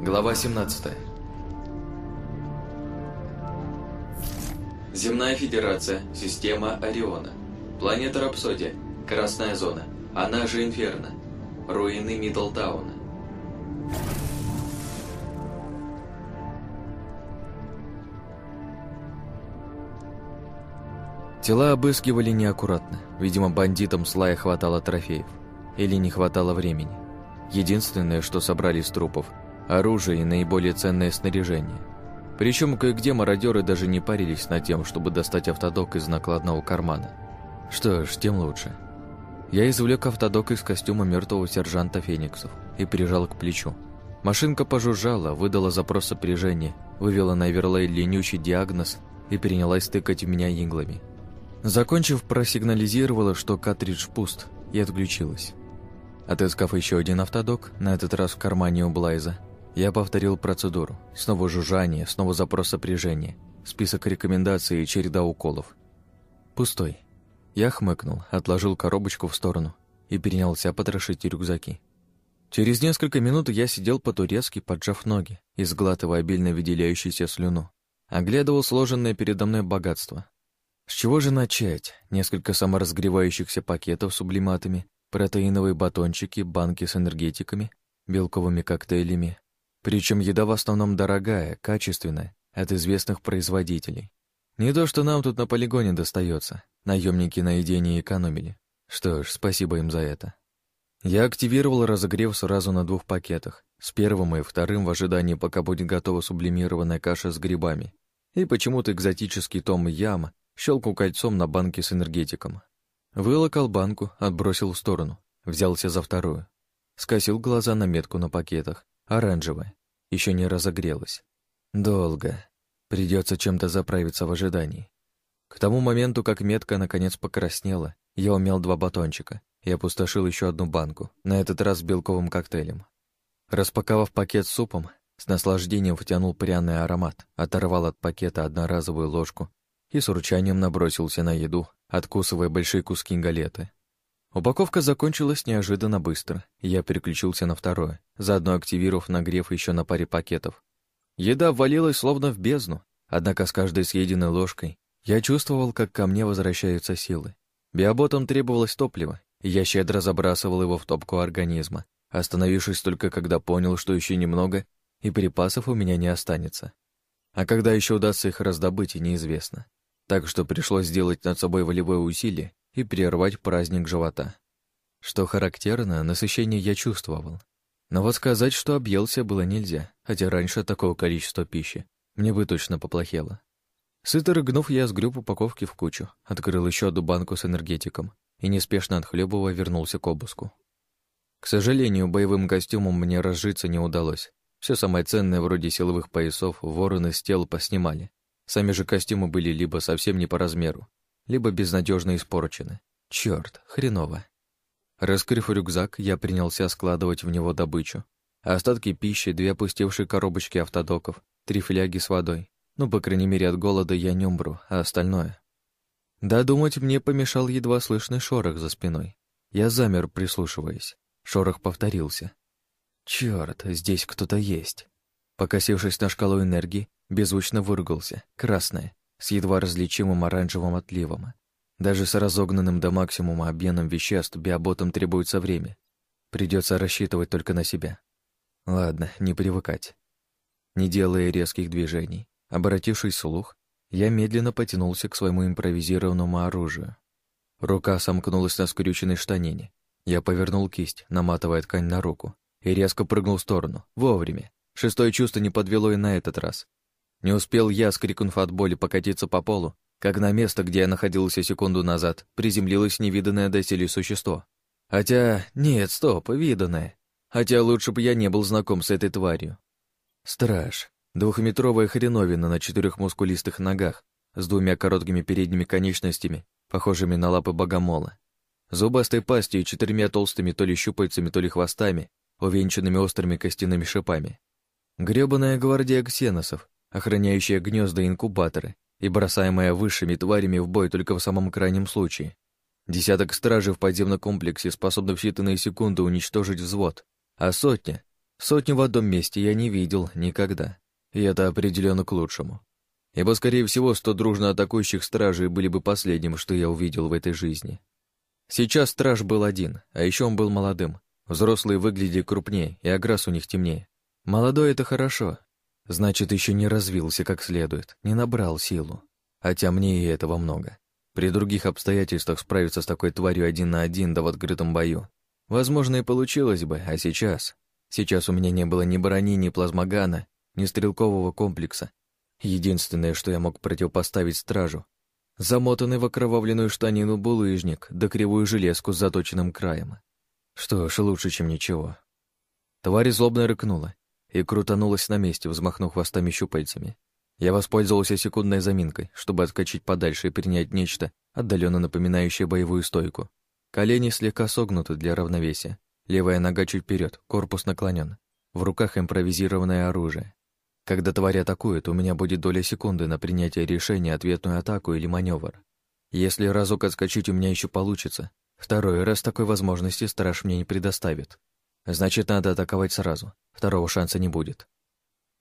Глава 17 Земная Федерация, система Ориона. Планета Рапсодия, Красная Зона, она же Инферно. Руины Миддлтауна. Тела обыскивали неаккуратно. Видимо, бандитам слая хватало трофеев. Или не хватало времени. Единственное, что собрали из трупов – оружие и наиболее ценное снаряжение. Причем кое-где мародеры даже не парились над тем, чтобы достать автодок из накладного кармана. Что ж, тем лучше. Я извлек автодок из костюма мертвого сержанта Фениксов и прижал к плечу. Машинка пожужжала, выдала запрос сопряжения, вывела на Эверлей ленючий диагноз и принялась тыкать в меня иглами. Закончив, просигнализировала, что картридж пуст, и отключилась. Отыскав еще один автодок, на этот раз в кармане у Блайза, я повторил процедуру. Снова жужжание, снова запрос сопряжения, список рекомендаций и череда уколов. Пустой. Я хмыкнул, отложил коробочку в сторону и перенялся потрошить рюкзаки. Через несколько минут я сидел по-турецки, поджав ноги и сглатывая обильно выделяющуюся слюну. Оглядывал сложенное передо мной богатство. С чего же начать? Несколько саморазгревающихся пакетов с сублиматами, протеиновые батончики, банки с энергетиками, белковыми коктейлями. Причем еда в основном дорогая, качественная, от известных производителей. Не то, что нам тут на полигоне достается. Наемники на еде не экономили. Что ж, спасибо им за это. Я активировал разогрев сразу на двух пакетах. С первым и вторым в ожидании, пока будет готова сублимированная каша с грибами. И почему-то экзотический том Яма щелкнул кольцом на банке с энергетиком. Вылокал банку, отбросил в сторону, взялся за вторую. Скосил глаза на метку на пакетах. Оранжевая. Еще не разогрелась. Долго. Придется чем-то заправиться в ожидании. К тому моменту, как метка наконец покраснела, я умел два батончика и опустошил еще одну банку, на этот раз с белковым коктейлем. Распаковав пакет с супом, с наслаждением втянул пряный аромат, оторвал от пакета одноразовую ложку и с урчанием набросился на еду, откусывая большие куски галеты. Упаковка закончилась неожиданно быстро, я переключился на второе, заодно активировав нагрев еще на паре пакетов. Еда ввалилась словно в бездну, однако с каждой съеденной ложкой я чувствовал, как ко мне возвращаются силы. Биоботам требовалось топливо, и я щедро забрасывал его в топку организма, остановившись только когда понял, что еще немного, и припасов у меня не останется. А когда еще удастся их раздобыть, неизвестно. Так что пришлось сделать над собой волевое усилие и прервать праздник живота. Что характерно, насыщение я чувствовал, но вот сказать, что объелся, было нельзя, хотя раньше такого количества пищи мне бы точно поплохело. Сыто рыгнув, я сгреб упаковки в кучу, открыл еще одну банку с энергетиком и, неспешно отхлебывая, вернулся к обыску. К сожалению, боевым костюмом мне разжиться не удалось. Все самое ценное, вроде силовых поясов, вороны с тел поснимали. Сами же костюмы были либо совсем не по размеру, либо безнадежно испорчены. Черт, хреново. Раскрыв рюкзак, я принялся складывать в него добычу. Остатки пищи, две опустевшие коробочки автодоков, три фляги с водой. Ну, по крайней мере, от голода я не умру, а остальное... Да, думать мне помешал едва слышный шорох за спиной. Я замер, прислушиваясь. Шорох повторился. Черт, здесь кто-то есть. Покосившись на шкалу энергии, беззвучно выругался. Красная, с едва различимым оранжевым отливом. Даже с разогнанным до максимума объемом веществ биоботам требуется время. Придется рассчитывать только на себя. Ладно, не привыкать. Не делая резких движений, обратившись вслух, я медленно потянулся к своему импровизированному оружию. Рука сомкнулась на скрюченной штанине. Я повернул кисть, наматывая ткань на руку, и резко прыгнул в сторону, вовремя. Шестое чувство не подвело и на этот раз. Не успел я, скрикнув от боли, покатиться по полу, как на место, где я находился секунду назад, приземлилось невиданное доселе существо. Хотя... Нет, стоп, виданное. Хотя лучше бы я не был знаком с этой тварью. Страж. Двухметровая хреновина на четырех мускулистых ногах, с двумя короткими передними конечностями, похожими на лапы богомола. Зубастой пастью и четырьмя толстыми то ли щупальцами, то ли хвостами, увенчанными острыми костяными шипами. Грёбаная гвардия ксеносов, охраняющая гнезда инкубаторы, и бросаемая высшими тварями в бой только в самом крайнем случае. Десяток стражей в подземном комплексе способны в считанные секунды уничтожить взвод, а сотня Сотню в одном месте я не видел никогда, и это определенно к лучшему. Ибо, скорее всего, сто дружно атакующих стражей были бы последним, что я увидел в этой жизни. Сейчас страж был один, а еще он был молодым. Взрослые выглядели крупнее, и окрас у них темнее. Молодой — это хорошо. Значит, еще не развился как следует, не набрал силу. Хотя мне и этого много. При других обстоятельствах справиться с такой тварью один на один да в открытом бою. Возможно, и получилось бы, а сейчас... Сейчас у меня не было ни брони, ни плазмогана, ни стрелкового комплекса. Единственное, что я мог противопоставить стражу, замотанный в окровавленную штанину булыжник да кривую железку с заточенным краем. Что ж, лучше, чем ничего. Тварь злобно рыкнула и крутанулась на месте, взмахнув хвостами щупальцами. Я воспользовался секундной заминкой, чтобы отскочить подальше и принять нечто, отдаленно напоминающее боевую стойку. Колени слегка согнуты для равновесия. Левая нога чуть вперед, корпус наклонен. В руках импровизированное оружие. Когда тварь атакует, у меня будет доля секунды на принятие решения, ответную атаку или маневр. Если разок отскочить у меня еще получится, второй раз такой возможности страж мне не предоставит. Значит, надо атаковать сразу. Второго шанса не будет.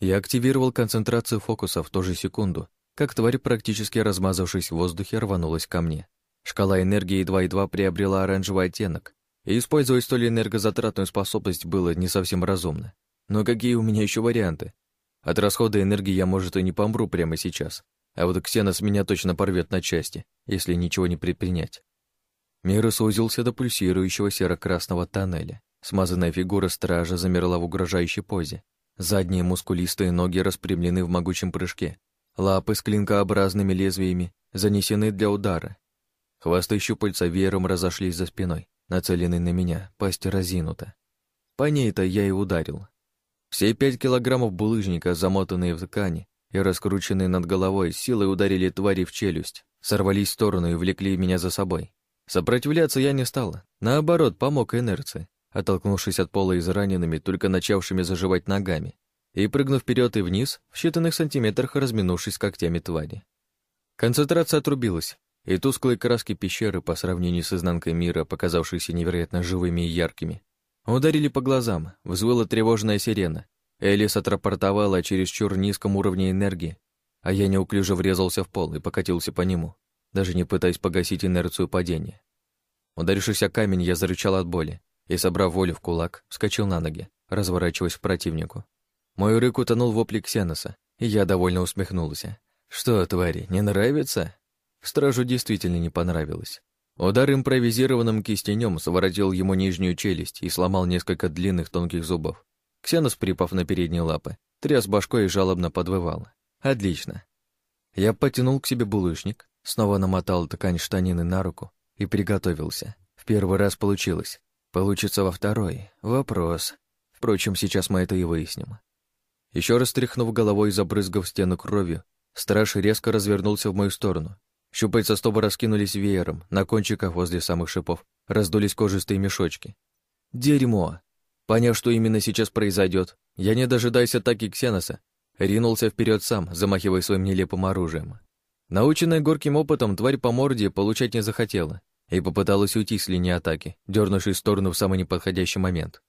Я активировал концентрацию фокуса в ту же секунду, как тварь, практически размазавшись в воздухе, рванулась ко мне. Шкала энергии 2,2 приобрела оранжевый оттенок, и использовать столь энергозатратную способность было не совсем разумно. Но какие у меня еще варианты? От расхода энергии я, может, и не помру прямо сейчас, а вот Ксенос меня точно порвет на части, если ничего не предпринять. Мир сузился до пульсирующего серо-красного тоннеля. Смазанная фигура стража замерла в угрожающей позе, Задние мускулистые ноги распрямлены в могучем прыжке. Лапы с клинкообразными лезвиями занесены для удара. Хвосты щупальца веером разошлись за спиной, нацеленные на меня, пасть разинута. По ней-то я и ударил. Все пять килограммов булыжника, замотанные в ткани и раскрученные над головой, силой ударили твари в челюсть, сорвались в сторону и влекли меня за собой. Сопротивляться я не стал, наоборот, помог инерции оттолкнувшись от пола израненными, только начавшими заживать ногами, и, прыгнув вперед и вниз, в считанных сантиметрах разминувшись когтями твари. Концентрация отрубилась, и тусклые краски пещеры, по сравнению с изнанкой мира, показавшиеся невероятно живыми и яркими, ударили по глазам, взвыла тревожная сирена. Элис отрапортовала о чересчур низком уровне энергии, а я неуклюже врезался в пол и покатился по нему, даже не пытаясь погасить инерцию падения. Ударившись о камень, я зарычал от боли, и, собрав волю в кулак, вскочил на ноги, разворачиваясь к противнику. Мой рык утонул в вопле Ксеноса, и я довольно усмехнулся. «Что, твари, не нравится?» Стражу действительно не понравилось. Удар импровизированным кистенем своротил ему нижнюю челюсть и сломал несколько длинных тонких зубов. Ксенос, припав на передние лапы, тряс башкой и жалобно подвывал. «Отлично». Я потянул к себе булыжник, снова намотал ткань штанины на руку и приготовился. В первый раз получилось. Получится во второй. Вопрос. Впрочем, сейчас мы это и выясним. Еще раз тряхнув головой и забрызгав стену кровью, страж резко развернулся в мою сторону. Щупальца стоба раскинулись веером, на кончиках возле самых шипов раздулись кожистые мешочки. Дерьмо! Поняв, что именно сейчас произойдет, я, не дожидаясь атаки Ксеноса, ринулся вперед сам, замахивая своим нелепым оружием. Наученная горьким опытом, тварь по морде получать не захотела, и попыталась уйти с линии атаки, дернувшись в сторону в самый неподходящий момент.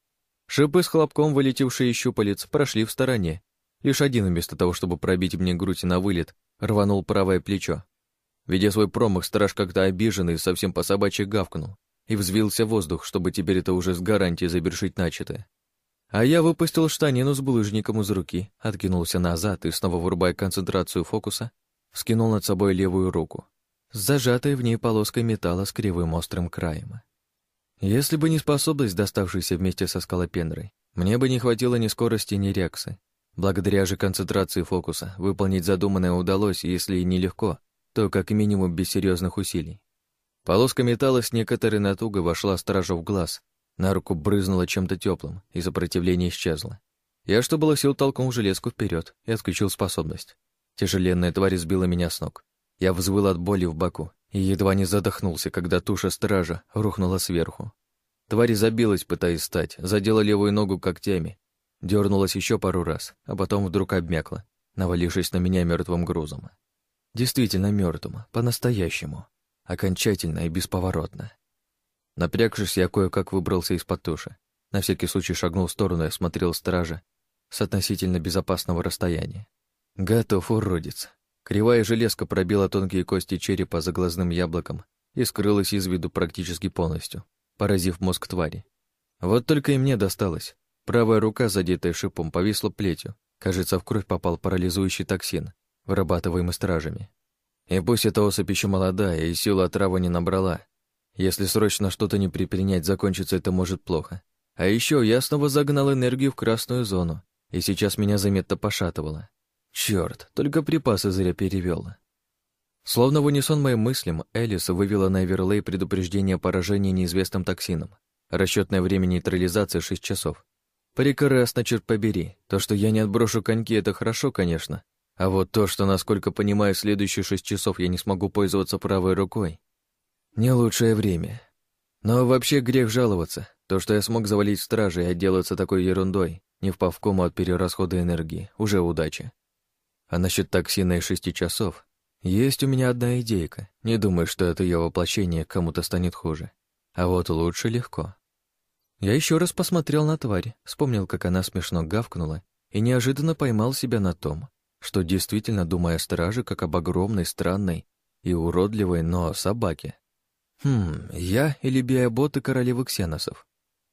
Шипы с хлопком, вылетевшие из щупалец, прошли в стороне. Лишь один, вместо того, чтобы пробить мне грудь на вылет, рванул правое плечо. Видя свой промах, страж как-то обиженный, совсем по собачьи гавкнул и взвился в воздух, чтобы теперь это уже с гарантией завершить начатое. А я выпустил штанину с булыжником из руки, откинулся назад и, снова вырубая концентрацию фокуса, вскинул над собой левую руку с зажатой в ней полоской металла с кривым острым краем. Если бы не способность, доставшаяся вместе со скалопендрой, мне бы не хватило ни скорости, ни реакции. Благодаря же концентрации фокуса выполнить задуманное удалось, если и нелегко, то как минимум без серьезных усилий. Полоска металла с некоторой натугой вошла стражу в глаз, на руку брызнула чем-то теплым, и сопротивление исчезло. Я, что было сил, толкнул железку вперед и отключил способность. Тяжеленная тварь сбила меня с ног. Я взвыл от боли в боку и едва не задохнулся, когда туша стража рухнула сверху. Тварь забилась, пытаясь встать, задела левую ногу когтями, дернулась еще пару раз, а потом вдруг обмякла, навалившись на меня мертвым грузом. Действительно мертвым, по-настоящему, окончательно и бесповоротно. Напрягшись, я кое-как выбрался из-под туши. На всякий случай шагнул в сторону и осмотрел стража с относительно безопасного расстояния. Готов, уродец. Кривая железка пробила тонкие кости черепа за глазным яблоком и скрылась из виду практически полностью, поразив мозг твари. Вот только и мне досталось. Правая рука, задетая шипом, повисла плетью. Кажется, в кровь попал парализующий токсин, вырабатываемый стражами. И пусть эта особь еще молодая и силу отравы не набрала, если срочно что-то не предпринять, закончится это может плохо. А еще я снова загнал энергию в красную зону, и сейчас меня заметно пошатывало. Черт, только припасы зря перевел. Словно в унисон моим мыслям, Элис вывела на Эверлей предупреждение о поражении неизвестным токсином. Расчетное время нейтрализации — 6 часов. Прекрасно, черт побери. То, что я не отброшу коньки, это хорошо, конечно. А вот то, что, насколько понимаю, следующие шесть часов я не смогу пользоваться правой рукой, не лучшее время. Но вообще грех жаловаться. То, что я смог завалить стражи и отделаться такой ерундой, не впав в кому от перерасхода энергии, уже удача. А насчет токсина и шести часов, есть у меня одна идейка. Не думаю, что это ее воплощение кому-то станет хуже. А вот лучше легко. Я еще раз посмотрел на тварь, вспомнил, как она смешно гавкнула, и неожиданно поймал себя на том, что действительно думая о страже как об огромной, странной и уродливой, но собаке. Хм, я или биоботы королевы ксеносов?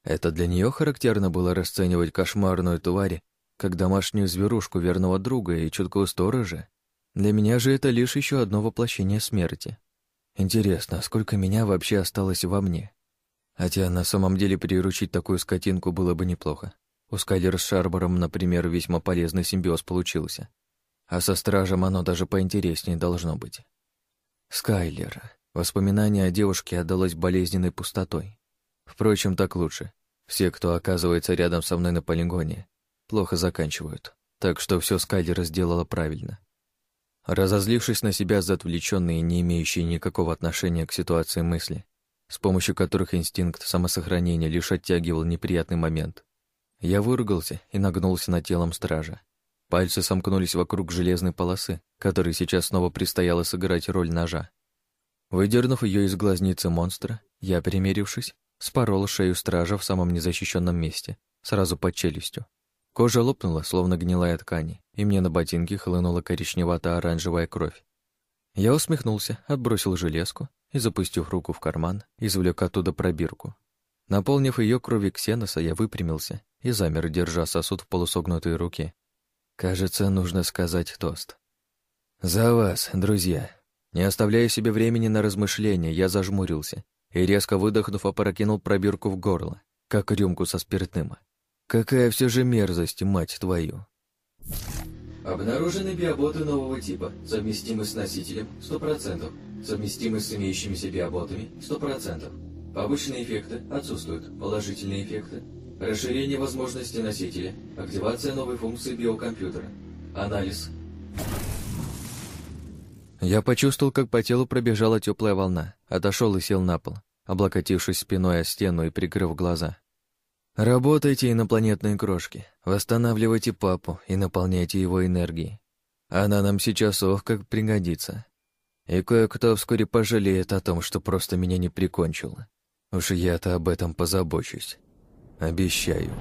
Это для нее характерно было расценивать кошмарную тварь как домашнюю зверушку верного друга и чуткого сторожа. Для меня же это лишь еще одно воплощение смерти. Интересно, сколько меня вообще осталось во мне? Хотя на самом деле приручить такую скотинку было бы неплохо. У Скайлера с Шарбором, например, весьма полезный симбиоз получился. А со стражем оно даже поинтереснее должно быть. Скайлер. Воспоминание о девушке отдалось болезненной пустотой. Впрочем, так лучше. Все, кто оказывается рядом со мной на полигоне, плохо заканчивают. Так что все Скайлер сделала правильно. Разозлившись на себя за отвлеченные, не имеющие никакого отношения к ситуации мысли, с помощью которых инстинкт самосохранения лишь оттягивал неприятный момент, я выругался и нагнулся над телом стража. Пальцы сомкнулись вокруг железной полосы, которой сейчас снова предстояло сыграть роль ножа. Выдернув ее из глазницы монстра, я, примерившись, спорол шею стража в самом незащищенном месте, сразу под челюстью. Кожа лопнула, словно гнилая ткань, и мне на ботинки хлынула коричневато-оранжевая кровь. Я усмехнулся, отбросил железку и, запустив руку в карман, извлек оттуда пробирку. Наполнив ее кровью ксеноса, я выпрямился и замер, держа сосуд в полусогнутой руке. Кажется, нужно сказать тост. «За вас, друзья!» Не оставляя себе времени на размышления, я зажмурился и, резко выдохнув, опрокинул пробирку в горло, как рюмку со спиртным. Какая все же мерзость, мать твою! Обнаружены биоботы нового типа, совместимы с носителем 100%, совместимы с имеющимися биоботами 100%. Побочные эффекты отсутствуют, положительные эффекты. Расширение возможностей носителя, активация новой функции биокомпьютера. Анализ. Я почувствовал, как по телу пробежала теплая волна, отошел и сел на пол, облокотившись спиной о стену и прикрыв глаза. Работайте, инопланетные крошки, восстанавливайте папу и наполняйте его энергией. Она нам сейчас ох как пригодится. И кое-кто вскоре пожалеет о том, что просто меня не прикончил. Уж я-то об этом позабочусь. Обещаю.